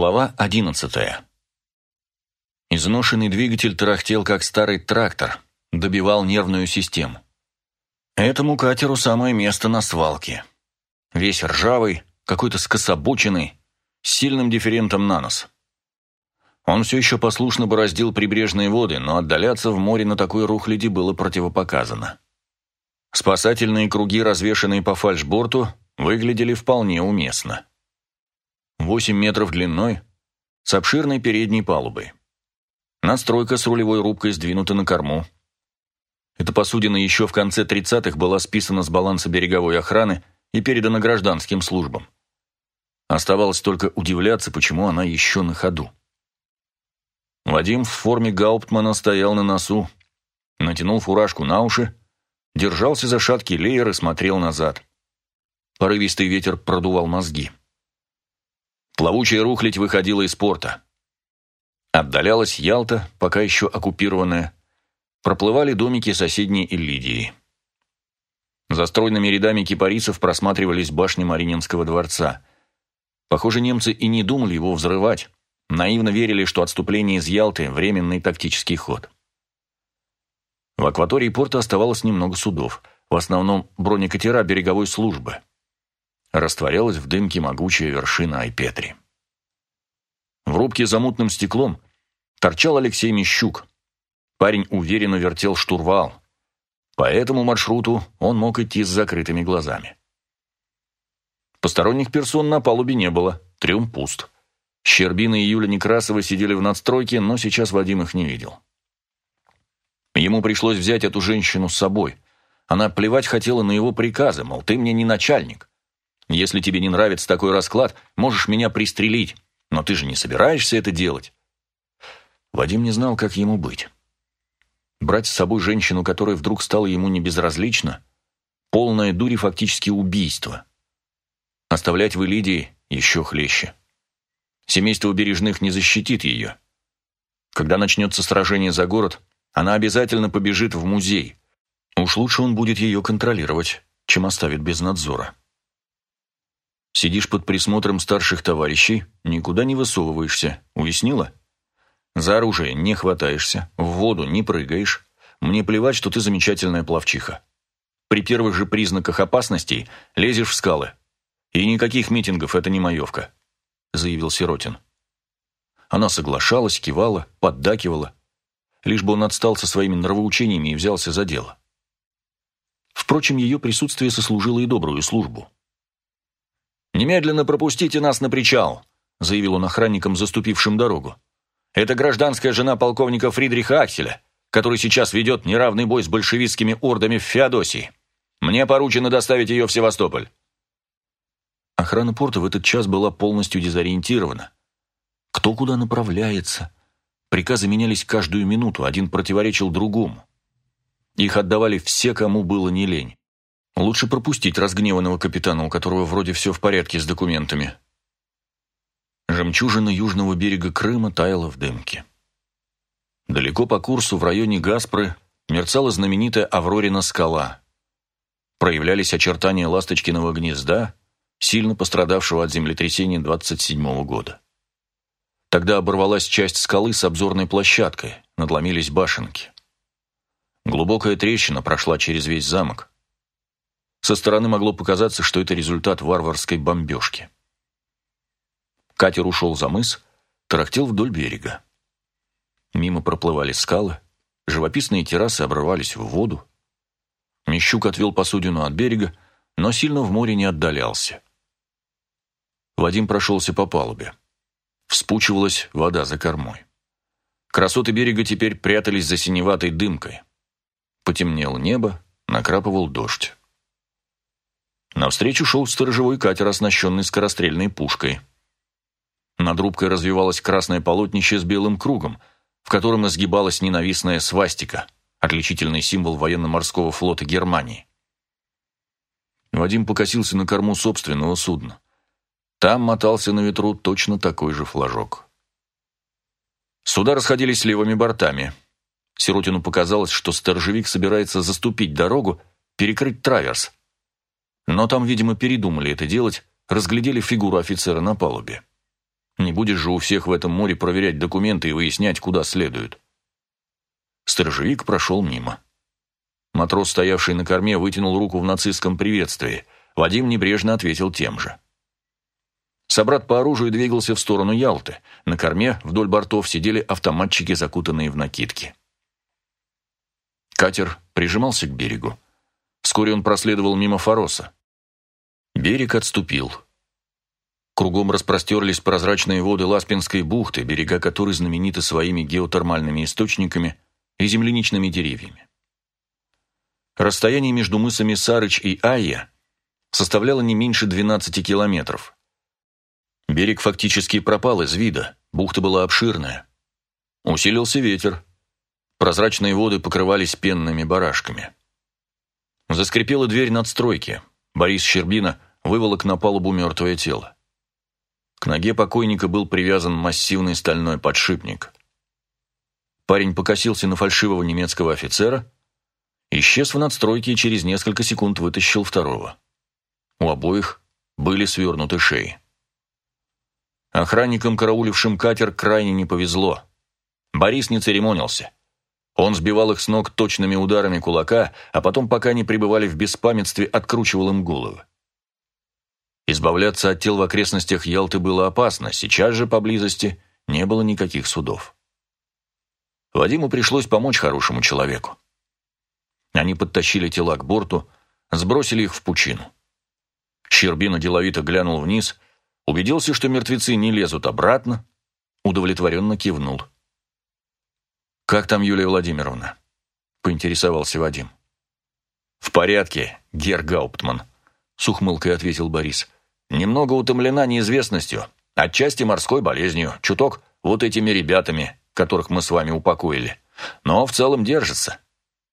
Глава одиннадцатая. Изношенный двигатель тарахтел, как старый трактор, добивал нервную систему. Этому катеру самое место на свалке. Весь ржавый, какой-то скособоченный, с сильным дифферентом на нос. Он все еще послушно бороздил прибрежные воды, но отдаляться в море на такой рухляди было противопоказано. Спасательные круги, развешанные по фальшборту, выглядели вполне уместно. 8 метров длиной, с обширной передней палубой. Настройка с рулевой рубкой сдвинута на корму. Эта посудина еще в конце 30-х была списана с баланса береговой охраны и передана гражданским службам. Оставалось только удивляться, почему она еще на ходу. Вадим в форме гауптмана стоял на носу, натянул фуражку на уши, держался за шаткий леер и смотрел назад. Порывистый ветер продувал мозги. Плавучая рухлядь выходила из порта. Отдалялась Ялта, пока еще оккупированная. Проплывали домики соседней Иллидии. За стройными рядами кипарисов просматривались башни Марининского дворца. Похоже, немцы и не думали его взрывать. Наивно верили, что отступление из Ялты – временный тактический ход. В акватории порта оставалось немного судов, в основном бронекатера береговой службы – растворялась в дымке могучая вершина Айпетри. В рубке за мутным стеклом торчал Алексей Мещук. Парень уверенно вертел штурвал. По этому маршруту он мог идти с закрытыми глазами. Посторонних персон на палубе не было, трюм пуст. Щербина и Юля Некрасова сидели в надстройке, но сейчас Вадим их не видел. Ему пришлось взять эту женщину с собой. Она плевать хотела на его приказы, мол, ты мне не начальник. Если тебе не нравится такой расклад, можешь меня пристрелить, но ты же не собираешься это делать. Вадим не знал, как ему быть. Брать с собой женщину, которая вдруг стала ему небезразлична, полное дури фактически убийство. Оставлять в Элидии еще хлеще. Семейство Бережных не защитит ее. Когда начнется сражение за город, она обязательно побежит в музей. Уж лучше он будет ее контролировать, чем оставит без надзора. Сидишь под присмотром старших товарищей, никуда не высовываешься. Уяснила? За оружие не хватаешься, в воду не прыгаешь. Мне плевать, что ты замечательная пловчиха. При первых же признаках опасностей лезешь в скалы. И никаких митингов, это не маевка», — заявил Сиротин. Она соглашалась, кивала, поддакивала. Лишь бы он отстал со своими нравоучениями и взялся за дело. Впрочем, ее присутствие сослужило и добрую службу. «Немедленно пропустите нас на причал», — заявил он охранникам, заступившим дорогу. «Это гражданская жена полковника Фридриха Акселя, который сейчас ведет неравный бой с большевистскими ордами в Феодосии. Мне поручено доставить ее в Севастополь». Охрана порта в этот час была полностью дезориентирована. Кто куда направляется? Приказы менялись каждую минуту, один противоречил другому. Их отдавали все, кому было не лень. Лучше пропустить разгневанного капитана, у которого вроде все в порядке с документами. Жемчужина южного берега Крыма таяла в дымке. Далеко по курсу, в районе Гаспры, мерцала знаменитая Аврорина скала. Проявлялись очертания ласточкиного гнезда, сильно пострадавшего от землетрясения 27 года. Тогда оборвалась часть скалы с обзорной площадкой, надломились башенки. Глубокая трещина прошла через весь замок. Со стороны могло показаться, что это результат варварской бомбежки. Катер ушел за мыс, тарахтел вдоль берега. Мимо проплывали скалы, живописные террасы обрывались в воду. Мещук отвел посудину от берега, но сильно в море не отдалялся. Вадим прошелся по палубе. Вспучивалась вода за кормой. Красоты берега теперь прятались за синеватой дымкой. Потемнело небо, накрапывал дождь. Навстречу шел сторожевой катер, оснащенный скорострельной пушкой. Над рубкой развивалось красное полотнище с белым кругом, в котором изгибалась ненавистная свастика, отличительный символ военно-морского флота Германии. Вадим покосился на корму собственного судна. Там мотался на ветру точно такой же флажок. Суда расходились левыми бортами. Сиротину показалось, что сторожевик собирается заступить дорогу, перекрыть траверс – но там, видимо, передумали это делать, разглядели фигуру офицера на палубе. Не будешь же у всех в этом море проверять документы и выяснять, куда следует. Сторожевик прошел мимо. Матрос, стоявший на корме, вытянул руку в нацистском приветствии. Вадим небрежно ответил тем же. Собрат по оружию двигался в сторону Ялты. На корме вдоль бортов сидели автоматчики, закутанные в накидки. Катер прижимался к берегу. Вскоре он проследовал мимо Фороса. Берег отступил. Кругом распростерлись прозрачные воды Ласпинской бухты, берега которой знамениты своими геотермальными источниками и земляничными деревьями. Расстояние между мысами Сарыч и Айя составляло не меньше 12 километров. Берег фактически пропал из вида, бухта была обширная. Усилился ветер. Прозрачные воды покрывались пенными барашками. Заскрипела дверь надстройки. Борис Щербина выволок на палубу мертвое тело. К ноге покойника был привязан массивный стальной подшипник. Парень покосился на фальшивого немецкого офицера, исчез в надстройке и через несколько секунд вытащил второго. У обоих были свернуты шеи. Охранникам, караулившим катер, крайне не повезло. Борис не церемонился. Он сбивал их с ног точными ударами кулака, а потом, пока они пребывали в беспамятстве, откручивал им головы. Избавляться от тел в окрестностях Ялты было опасно, сейчас же поблизости не было никаких судов. Вадиму пришлось помочь хорошему человеку. Они подтащили тела к борту, сбросили их в пучину. Щербина деловито глянул вниз – Убедился, что мертвецы не лезут обратно, удовлетворенно кивнул. «Как там Юлия Владимировна?» – поинтересовался Вадим. «В порядке, Гер Гауптман», – с ухмылкой ответил Борис. «Немного утомлена неизвестностью, отчасти морской болезнью, чуток вот этими ребятами, которых мы с вами упокоили. Но в целом держится.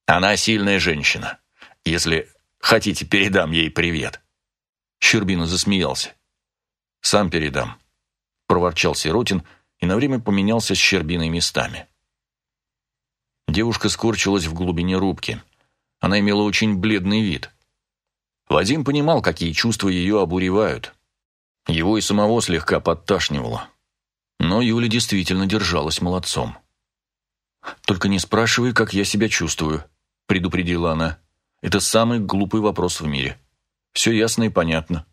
Она сильная женщина. Если хотите, передам ей привет». Щербина засмеялся. «Сам передам», – проворчал Сиротин и на время поменялся с Щербиной местами. Девушка скорчилась в глубине рубки. Она имела очень бледный вид. Вадим понимал, какие чувства ее обуревают. Его и самого слегка подташнивало. Но Юля действительно держалась молодцом. «Только не спрашивай, как я себя чувствую», – предупредила она. «Это самый глупый вопрос в мире. Все ясно и понятно.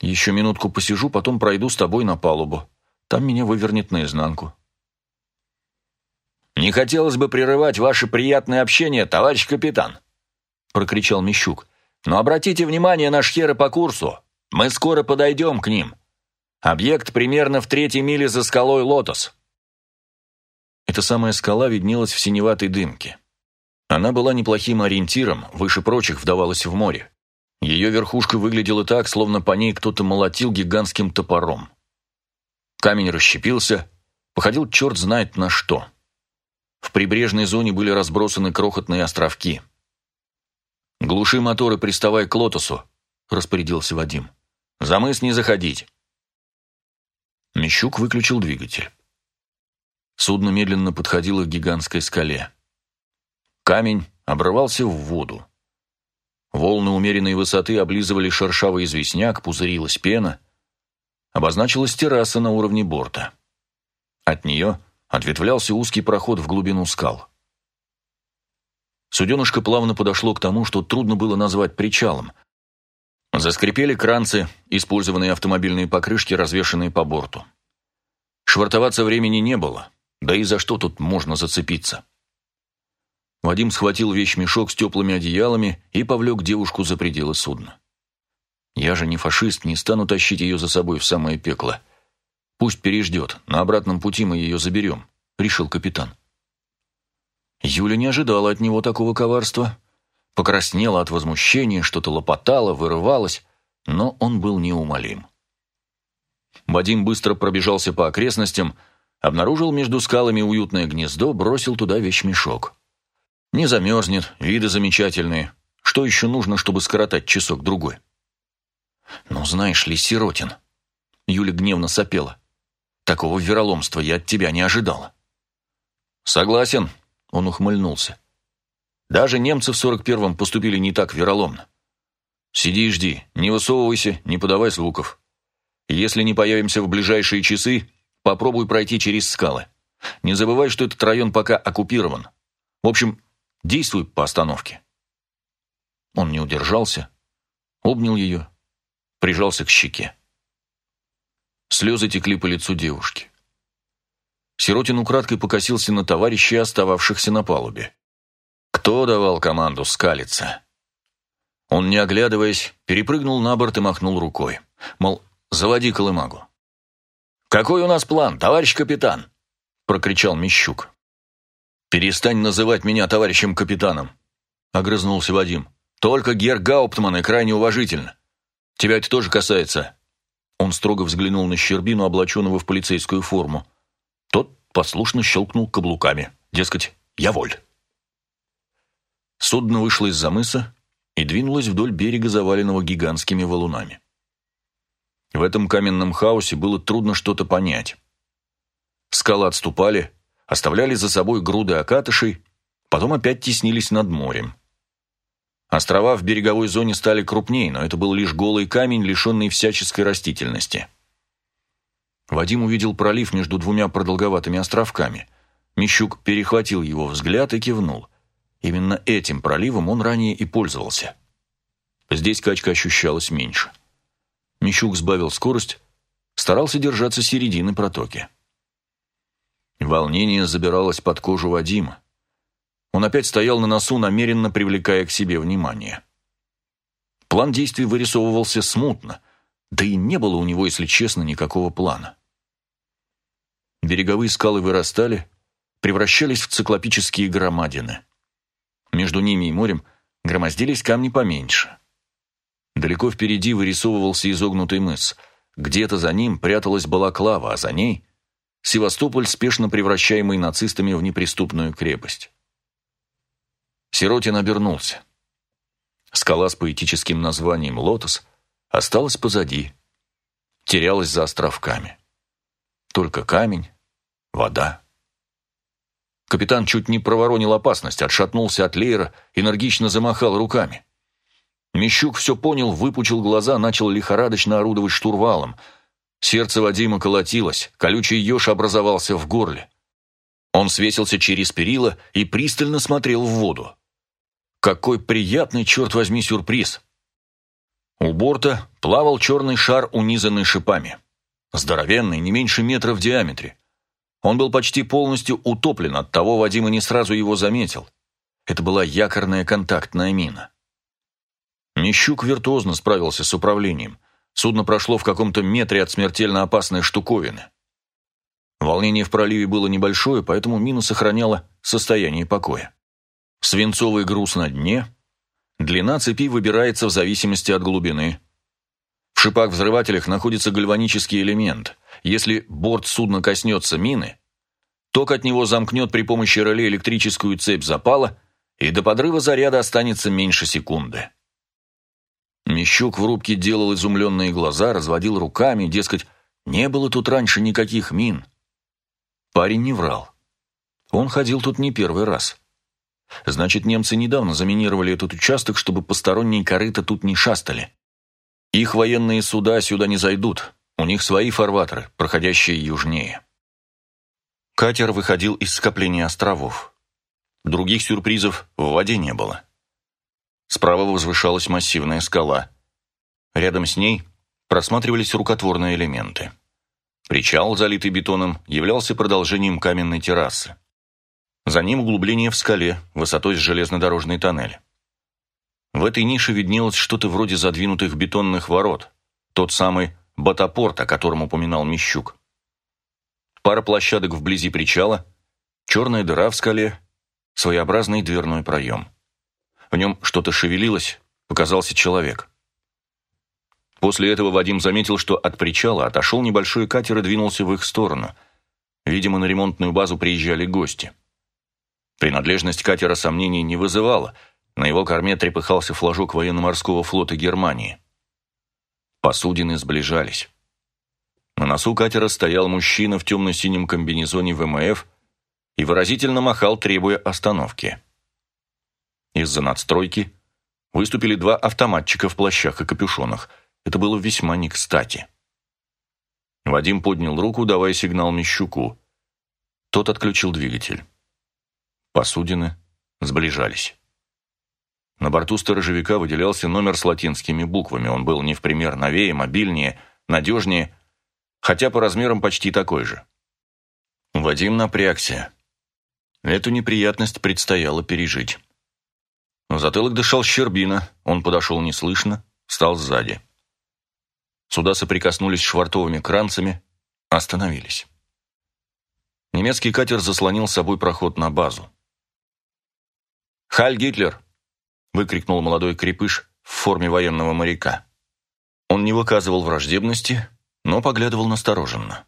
Еще минутку посижу, потом пройду с тобой на палубу. Там меня вывернет наизнанку». «Не хотелось бы прерывать ваше приятное общение, товарищ капитан», — прокричал Мещук. «Но обратите внимание на шхеры по курсу. Мы скоро подойдем к ним. Объект примерно в третьей миле за скалой Лотос». Эта самая скала виднелась в синеватой дымке. Она была неплохим ориентиром, выше прочих вдавалась в море. Ее верхушка выглядела так, словно по ней кто-то молотил гигантским топором. Камень расщепился, походил черт знает на что. В прибрежной зоне были разбросаны крохотные островки. «Глуши моторы, приставай к лотосу», — распорядился Вадим. «За мыс не заходить». Мещук выключил двигатель. Судно медленно подходило к гигантской скале. Камень обрывался в воду. Волны умеренной высоты облизывали шершавый известняк, пузырилась пена. Обозначилась терраса на уровне борта. От нее ответвлялся узкий проход в глубину скал. Суденышко плавно подошло к тому, что трудно было назвать причалом. Заскрипели кранцы, использованные автомобильные покрышки, развешанные по борту. Швартоваться времени не было, да и за что тут можно зацепиться. Вадим схватил вещмешок с теплыми одеялами и повлек девушку за пределы судна. «Я же не фашист, не стану тащить ее за собой в самое пекло. Пусть переждет, на обратном пути мы ее заберем», — решил капитан. Юля не ожидала от него такого коварства. Покраснела от возмущения, что-то лопотала, вырывалась, но он был неумолим. Вадим быстро пробежался по окрестностям, обнаружил между скалами уютное гнездо, бросил туда вещмешок. Не замерзнет, виды замечательные. Что еще нужно, чтобы скоротать часок-другой? Ну, знаешь ли, Сиротин. Юля гневно сопела. Такого вероломства я от тебя не ожидала. Согласен, он ухмыльнулся. Даже немцы в сорок первом поступили не так вероломно. Сиди и жди, не высовывайся, не подавай звуков. Если не появимся в ближайшие часы, попробуй пройти через скалы. Не забывай, что этот район пока оккупирован. В общем, действуй по остановке». Он не удержался, обнял ее, прижался к щеке. Слезы текли по лицу девушки. Сиротин украдкой покосился на товарищей, остававшихся на палубе. Кто давал команду скалиться? Он, не оглядываясь, перепрыгнул на борт и махнул рукой. Мол, заводи колымагу. «Какой у нас план, товарищ капитан?» – прокричал Мещук. «Перестань называть меня товарищем капитаном», – огрызнулся Вадим. «Только Гер Гауптман и крайне уважительно. Тебя это тоже касается». Он строго взглянул на Щербину, облаченного в полицейскую форму. Тот послушно щелкнул каблуками. Дескать, я воль. Судно вышло из-за мыса и двинулось вдоль берега, заваленного гигантскими валунами. В этом каменном хаосе было трудно что-то понять. Скалы отступали, оставляли за собой груды окатышей, потом опять теснились над морем. Острова в береговой зоне стали крупнее, но это был лишь голый камень, лишенный всяческой растительности. Вадим увидел пролив между двумя продолговатыми островками. Мищук перехватил его взгляд и кивнул. Именно этим проливом он ранее и пользовался. Здесь качка ощущалась меньше. Мищук сбавил скорость, старался держаться середины протоки. Волнение забиралось под кожу Вадима. Он опять стоял на носу, намеренно привлекая к себе внимание. План действий вырисовывался смутно, да и не было у него, если честно, никакого плана. Береговые скалы вырастали, превращались в циклопические громадины. Между ними и морем громоздились камни поменьше. Далеко впереди вырисовывался изогнутый мыс. Где-то за ним пряталась Балаклава, а за ней — Севастополь, спешно превращаемый нацистами в неприступную крепость. Сиротин обернулся. Скала с поэтическим названием «Лотос» осталась позади, терялась за островками. Только камень, вода. Капитан чуть не проворонил опасность, отшатнулся от леера, энергично замахал руками. Мещук все понял, выпучил глаза, начал лихорадочно орудовать штурвалом. Сердце Вадима колотилось, колючий еж образовался в горле. Он свесился через перила и пристально смотрел в воду. Какой приятный, черт возьми, сюрприз! У борта плавал черный шар, унизанный шипами. Здоровенный, не меньше метра в диаметре. Он был почти полностью утоплен, от того Вадима не сразу его заметил. Это была якорная контактная мина. Мещук виртуозно справился с управлением. Судно прошло в каком-то метре от смертельно опасной штуковины. Волнение в проливе было небольшое, поэтому мина сохраняла состояние покоя. Свинцовый груз на дне. Длина цепи выбирается в зависимости от глубины. В шипах-взрывателях находится гальванический элемент. Если борт судна коснется мины, ток от него замкнет при помощи реле электрическую цепь запала, и до подрыва заряда останется меньше секунды. Мещук в рубке делал изумленные глаза, разводил руками, дескать, не было тут раньше никаких мин. Парень не врал. Он ходил тут не первый раз. Значит, немцы недавно заминировали этот участок, чтобы посторонние корыта тут не шастали. Их военные суда сюда не зайдут. У них свои фарватеры, проходящие южнее. Катер выходил из скопления островов. Других сюрпризов в воде не было. Справа возвышалась массивная скала. Рядом с ней просматривались рукотворные элементы. Причал, залитый бетоном, являлся продолжением каменной террасы. За ним углубление в скале, высотой с железнодорожный тоннель. В этой нише виднелось что-то вроде задвинутых бетонных ворот, тот самый батапорт, о котором упоминал Мещук. Пара площадок вблизи причала, черная дыра в скале, своеобразный дверной проем. В нем что-то шевелилось, показался человек. После этого Вадим заметил, что от причала отошел небольшой катер и двинулся в их сторону. Видимо, на ремонтную базу приезжали гости. Принадлежность катера сомнений не вызывала. На его корме трепыхался флажок военно-морского флота Германии. Посудины сближались. На носу катера стоял мужчина в темно-синем комбинезоне ВМФ и выразительно махал, требуя остановки. Из-за надстройки выступили два автоматчика в плащах и капюшонах. Это было весьма не кстати. Вадим поднял руку, давая сигнал Мещуку. Тот отключил двигатель. Посудины сближались. На борту сторожевика выделялся номер с латинскими буквами. Он был не в пример новее, мобильнее, надежнее, хотя по размерам почти такой же. Вадим напрягся. Эту неприятность предстояло пережить. В затылок дышал Щербина, он подошел неслышно, встал сзади. Суда соприкоснулись швартовыми кранцами, остановились. Немецкий катер заслонил собой проход на базу. «Халь Гитлер!» — выкрикнул молодой крепыш в форме военного моряка. Он не выказывал враждебности, но поглядывал настороженно.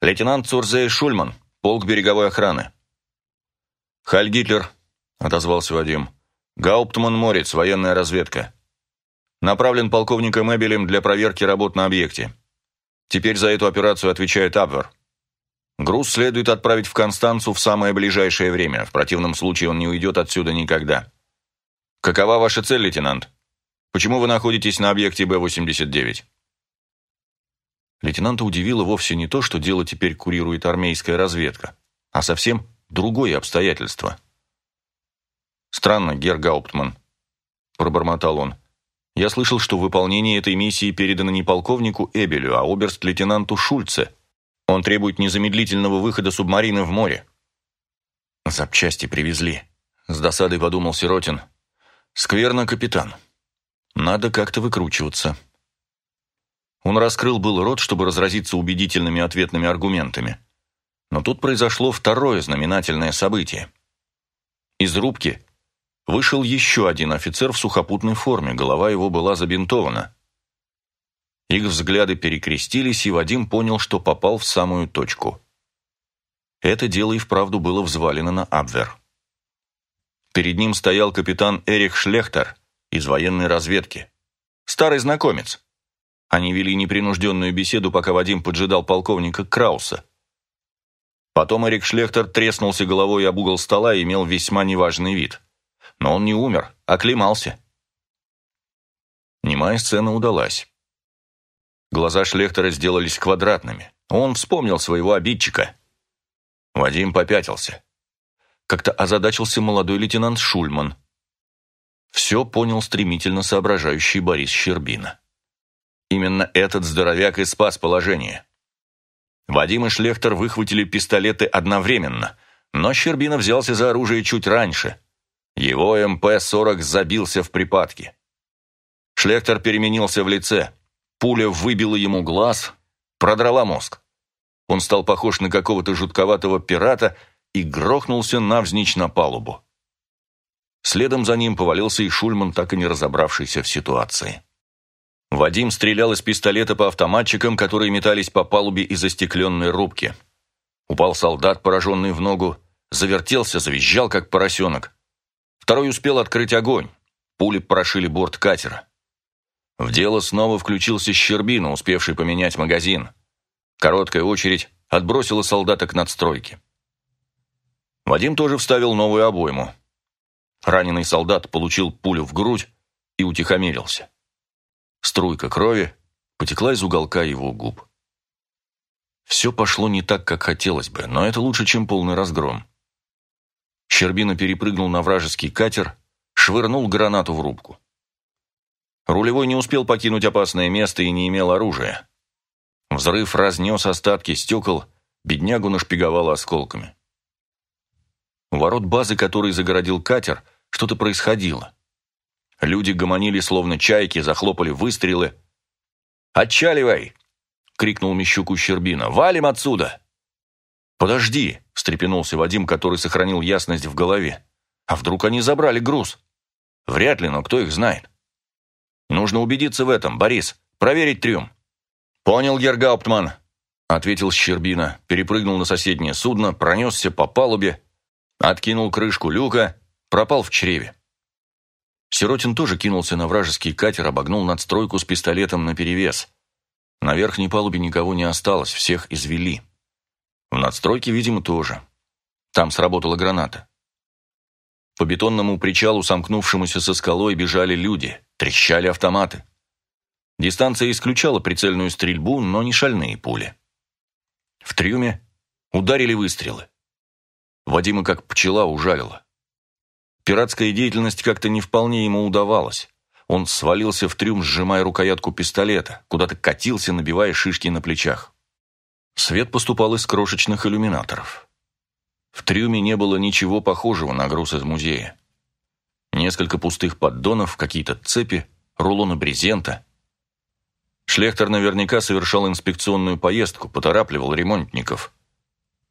«Лейтенант Цурзей Шульман, полк береговой охраны». «Халь Гитлер», — отозвался Вадим. «Гауптман Морец, военная разведка. Направлен полковником Эбелем для проверки работ на объекте. Теперь за эту операцию отвечает Абвер. Груз следует отправить в Констанцу в самое ближайшее время, в противном случае он не уйдет отсюда никогда. Какова ваша цель, лейтенант? Почему вы находитесь на объекте Б-89? Лейтенанта удивило вовсе не то, что дело теперь курирует армейская разведка, а совсем другое обстоятельство. «Странно, Герр Гауптман», — пробормотал он. «Я слышал, что выполнение этой миссии передано не полковнику Эбелю, а оберст-лейтенанту Шульце, он требует незамедлительного выхода субмарины в море. Запчасти привезли. С досадой подумал Сиротин. Скверно, капитан. Надо как-то выкручиваться. Он раскрыл был рот, чтобы разразиться убедительными ответными аргументами. Но тут произошло второе знаменательное событие. Из рубки вышел еще один офицер в сухопутной форме, голова его была забинтована. Их взгляды перекрестились, и Вадим понял, что попал в самую точку. Это дело и вправду было взвалено на Абвер. Перед ним стоял капитан Эрих Шлехтер из военной разведки. Старый знакомец. Они вели непринужденную беседу, пока Вадим поджидал полковника Крауса. Потом Эрик Шлехтер треснулся головой об угол стола и имел весьма неважный вид. Но он не умер, оклемался. Немая сцена удалась. Глаза Шлехтера сделались квадратными. Он вспомнил своего обидчика. Вадим попятился. Как-то озадачился молодой лейтенант Шульман. Все понял стремительно соображающий Борис Щербина. Именно этот здоровяк и спас положение. Вадим и Шлехтер выхватили пистолеты одновременно, но Щербина взялся за оружие чуть раньше. Его МП-40 забился в припадке. Шлехтер переменился в лице. Пуля выбила ему глаз, продрала мозг. Он стал похож на какого-то жутковатого пирата и грохнулся навзничь на палубу. Следом за ним повалился и Шульман, так и не разобравшийся в ситуации. Вадим стрелял из пистолета по автоматчикам, которые метались по палубе из застекленной рубки. Упал солдат, пораженный в ногу, завертелся, завизжал, как поросенок. Второй успел открыть огонь. Пули прошили борт катера. В дело снова включился Щербина, успевший поменять магазин. Короткая очередь отбросила солдата к надстройке. Вадим тоже вставил новую обойму. Раненый солдат получил пулю в грудь и утихомирился. Струйка крови потекла из уголка его губ. Все пошло не так, как хотелось бы, но это лучше, чем полный разгром. Щербина перепрыгнул на вражеский катер, швырнул гранату в рубку. Рулевой не успел покинуть опасное место и не имел оружия. Взрыв разнес остатки стекол, беднягу нашпиговало осколками. У ворот базы, который загородил катер, что-то происходило. Люди гомонили, словно чайки, захлопали выстрелы. «Отчаливай!» — крикнул Мещуку Щербина. «Валим отсюда!» «Подожди!» — встрепенулся Вадим, который сохранил ясность в голове. «А вдруг они забрали груз?» «Вряд ли, но кто их знает?» Нужно убедиться в этом, Борис. Проверить трюм». «Понял, Гергауптман», — ответил Щербина, перепрыгнул на соседнее судно, пронесся по палубе, откинул крышку люка, пропал в чреве. Сиротин тоже кинулся на вражеский катер, обогнул надстройку с пистолетом наперевес. На верхней палубе никого не осталось, всех извели. В надстройке, видимо, тоже. Там сработала граната. По бетонному причалу, сомкнувшемуся со скалой, бежали люди, трещали автоматы. Дистанция исключала прицельную стрельбу, но не шальные пули. В трюме ударили выстрелы. Вадима как пчела ужалила. Пиратская деятельность как-то не вполне ему удавалась. Он свалился в трюм, сжимая рукоятку пистолета, куда-то катился, набивая шишки на плечах. Свет поступал из крошечных иллюминаторов. В трюме не было ничего похожего на груз из музея. Несколько пустых поддонов, какие-то цепи, рулоны брезента. Шлехтер наверняка совершал инспекционную поездку, поторапливал ремонтников.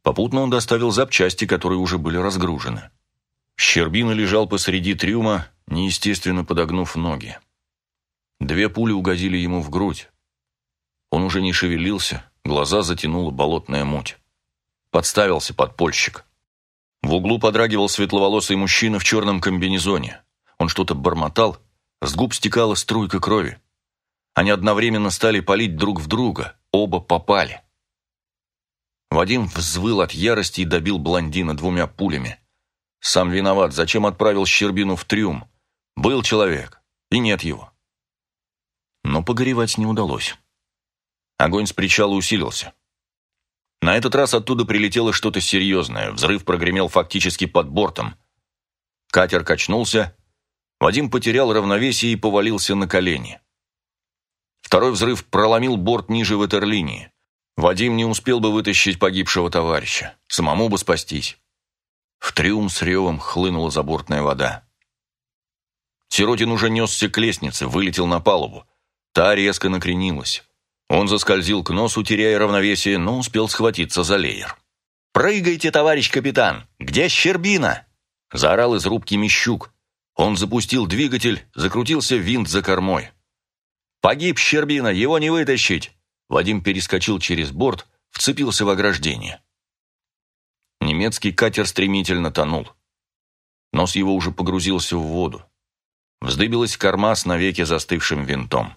Попутно он доставил запчасти, которые уже были разгружены. Щербина лежал посреди трюма, неестественно подогнув ноги. Две пули угодили ему в грудь. Он уже не шевелился, глаза затянула болотная муть. Подставился подпольщик. В углу подрагивал светловолосый мужчина в черном комбинезоне. Он что-то бормотал, с губ стекала струйка крови. Они одновременно стали палить друг в друга, оба попали. Вадим взвыл от ярости и добил блондина двумя пулями. Сам виноват, зачем отправил Щербину в трюм? Был человек, и нет его. Но погоревать не удалось. Огонь с причала усилился. На этот раз оттуда прилетело что-то серьезное, взрыв прогремел фактически под бортом. Катер качнулся, Вадим потерял равновесие и повалился на колени. Второй взрыв проломил борт ниже ватерлинии. Вадим не успел бы вытащить погибшего товарища, самому бы спастись. В трюм с ревом хлынула забортная вода. Сиротин уже несся к лестнице, вылетел на палубу. Та резко накренилась. Он заскользил к носу, теряя равновесие, но успел схватиться за леер. «Прыгайте, товарищ капитан! Где Щербина?» Заорал из рубки Мещук. Он запустил двигатель, закрутился винт за кормой. «Погиб Щербина, его не вытащить!» Вадим перескочил через борт, вцепился в ограждение. Немецкий катер стремительно тонул. Нос его уже погрузился в воду. Вздыбилась корма с навеки застывшим винтом.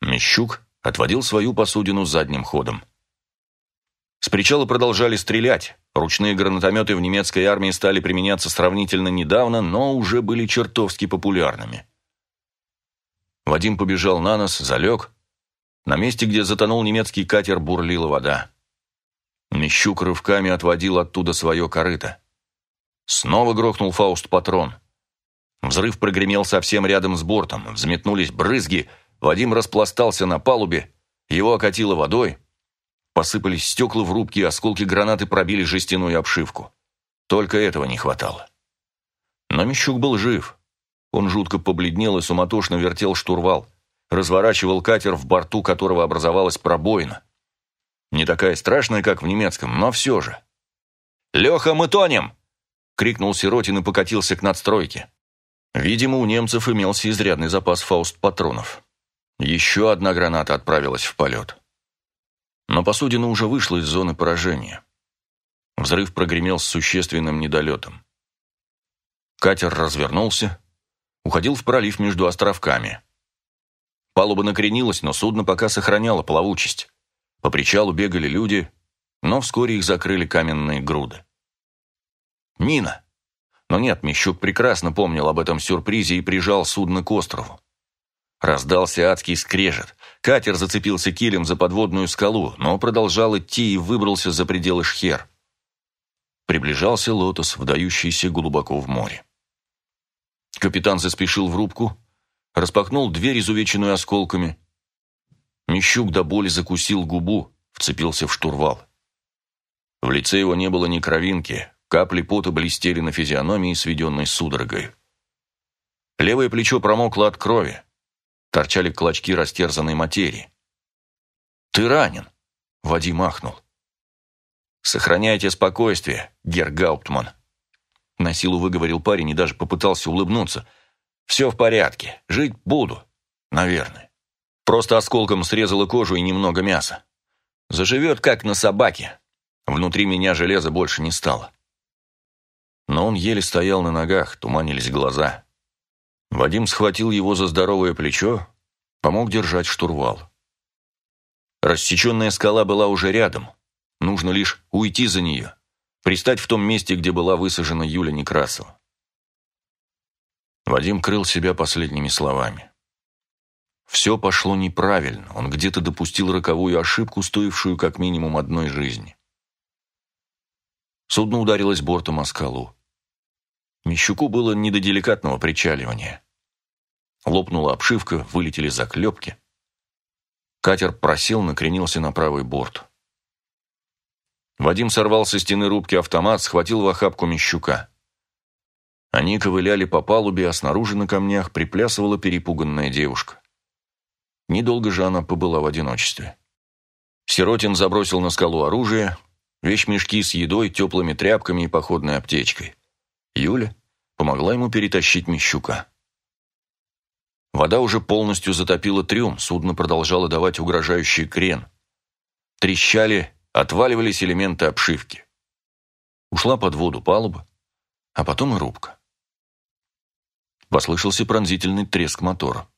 Мещук отводил свою посудину задним ходом. С причала продолжали стрелять. Ручные гранатометы в немецкой армии стали применяться сравнительно недавно, но уже были чертовски популярными. Вадим побежал на нос, залег. На месте, где затонул немецкий катер, бурлила вода. Мещук рывками отводил оттуда свое корыто. Снова грохнул Фауст-патрон. Взрыв прогремел совсем рядом с бортом, взметнулись брызги, Вадим распластался на палубе, его окатило водой, посыпались стекла в рубке, осколки гранаты пробили жестяную обшивку. Только этого не хватало. Но Мещук был жив. Он жутко побледнел и суматошно вертел штурвал, разворачивал катер, в борту которого образовалась пробоина. Не такая страшная, как в немецком, но все же. «Леха, мы тонем!» — крикнул Сиротин и покатился к надстройке. Видимо, у немцев имелся изрядный запас фауст-патронов. Еще одна граната отправилась в полет. Но посудина уже вышла из зоны поражения. Взрыв прогремел с существенным недолетом. Катер развернулся, уходил в пролив между островками. Палуба накренилась, но судно пока сохраняло плавучесть. По причалу бегали люди, но вскоре их закрыли каменные груды. Мина! Но нет, Мещук прекрасно помнил об этом сюрпризе и прижал судно к острову. Раздался адский скрежет. Катер зацепился килем за подводную скалу, но продолжал идти и выбрался за пределы шхер. Приближался лотос, вдающийся глубоко в море. Капитан заспешил в рубку, распахнул дверь, изувеченную осколками. Мещук до боли закусил губу, вцепился в штурвал. В лице его не было ни кровинки, капли пота блестели на физиономии, сведенной судорогой. Левое плечо промокло от крови, торчали клочки растерзанной материи. «Ты ранен!» — Вадим махнул. «Сохраняйте спокойствие, Гергауптман!» На силу выговорил парень и даже попытался улыбнуться. «Все в порядке, жить буду, наверное. Просто осколком срезала кожу и немного мяса. Заживет, как на собаке. Внутри меня железа больше не стало». Но он еле стоял на ногах, туманились глаза. Вадим схватил его за здоровое плечо, помог держать штурвал. Рассеченная скала была уже рядом. Нужно лишь уйти за нее, пристать в том месте, где была высажена Юля Некрасова. Вадим крыл себя последними словами. Все пошло неправильно, он где-то допустил роковую ошибку, стоившую как минимум одной жизни. Судно ударилось бортом о скалу. Мещуку было не до деликатного причаливания. Лопнула обшивка, вылетели заклепки. Катер просел, накренился на правый борт. Вадим сорвал со стены рубки автомат, схватил в охапку Мещука. Они ковыляли по палубе, а снаружи на камнях приплясывала перепуганная девушка. Недолго же она побыла в одиночестве. Сиротин забросил на скалу оружие, вещмешки с едой, теплыми тряпками и походной аптечкой. Юля помогла ему перетащить Мещука. Вода уже полностью затопила трюм, судно продолжало давать угрожающий крен. Трещали, отваливались элементы обшивки. Ушла под воду палуба, а потом и рубка. Послышался пронзительный треск мотора.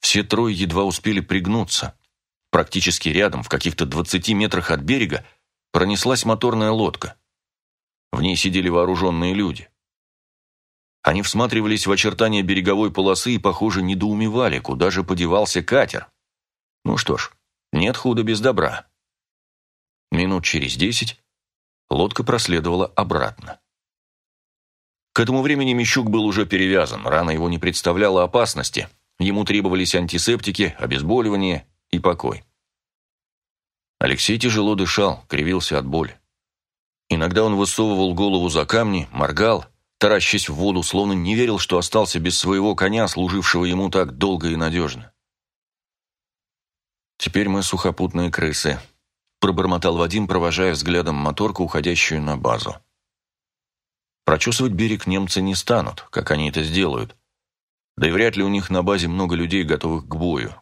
Все трое едва успели пригнуться. Практически рядом, в каких-то двадцати метрах от берега, пронеслась моторная лодка. В ней сидели вооруженные люди. Они всматривались в очертания береговой полосы и, похоже, недоумевали, куда же подевался катер. Ну что ж, нет худа без добра. Минут через десять лодка проследовала обратно. К этому времени Мещук был уже перевязан, рана его не представляла опасности, ему требовались антисептики, обезболивание и покой. Алексей тяжело дышал, кривился от боли. Иногда он высовывал голову за камни, моргал, таращась в воду, словно не верил, что остался без своего коня, служившего ему так долго и надежно. «Теперь мы сухопутные крысы», — пробормотал Вадим, провожая взглядом моторку, уходящую на базу. Прочесывать берег немцы не станут, как они это сделают. Да и вряд ли у них на базе много людей, готовых к бою.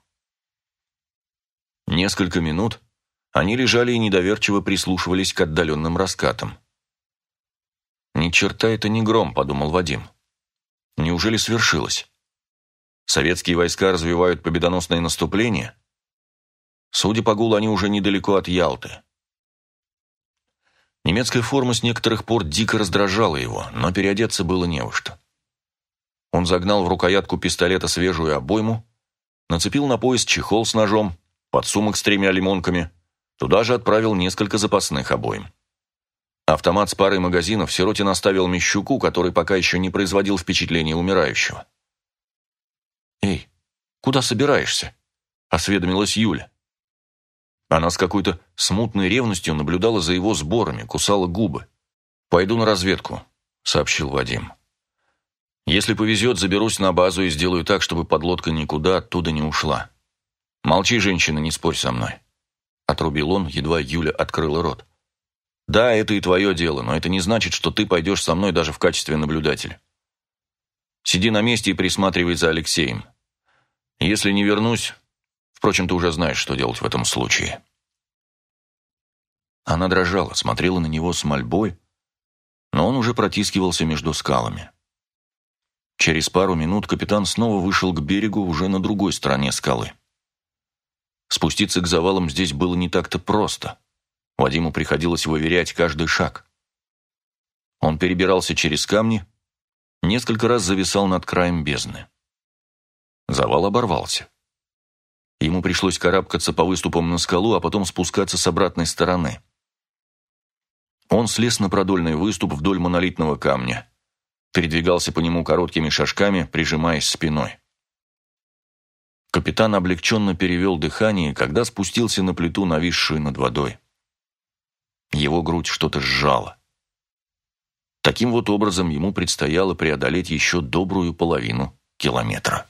Несколько минут они лежали и недоверчиво прислушивались к отдаленным раскатам. «Ни черта это не гром», — подумал Вадим. «Неужели свершилось? Советские войска развивают победоносное наступление? Судя по гулу, они уже недалеко от Ялты». Немецкая форма с некоторых пор дико раздражала его, но переодеться было не во что. Он загнал в рукоятку пистолета свежую обойму, нацепил на пояс чехол с ножом, подсумок с тремя лимонками, туда же отправил несколько запасных обоим. Автомат с парой магазинов Сиротин оставил Мещуку, который пока еще не производил впечатления умирающего. «Эй, куда собираешься?» – осведомилась Юля. Она с какой-то смутной ревностью наблюдала за его сборами, кусала губы. «Пойду на разведку», – сообщил Вадим. «Если повезет, заберусь на базу и сделаю так, чтобы подлодка никуда оттуда не ушла. Молчи, женщина, не спорь со мной», – отрубил он, едва Юля открыла рот. Да, это и твое дело, но это не значит, что ты пойдешь со мной даже в качестве наблюдателя. Сиди на месте и присматривай за Алексеем. Если не вернусь, впрочем, ты уже знаешь, что делать в этом случае. Она дрожала, смотрела на него с мольбой, но он уже протискивался между скалами. Через пару минут капитан снова вышел к берегу уже на другой стороне скалы. Спуститься к завалам здесь было не так-то просто. Вадиму приходилось выверять каждый шаг. Он перебирался через камни, несколько раз зависал над краем бездны. Завал оборвался. Ему пришлось карабкаться по выступам на скалу, а потом спускаться с обратной стороны. Он слез на продольный выступ вдоль монолитного камня, передвигался по нему короткими шажками, прижимаясь спиной. Капитан облегченно перевел дыхание, когда спустился на плиту, нависшую над водой. Его грудь что-то сжало. Таким вот образом ему предстояло преодолеть еще добрую половину километра.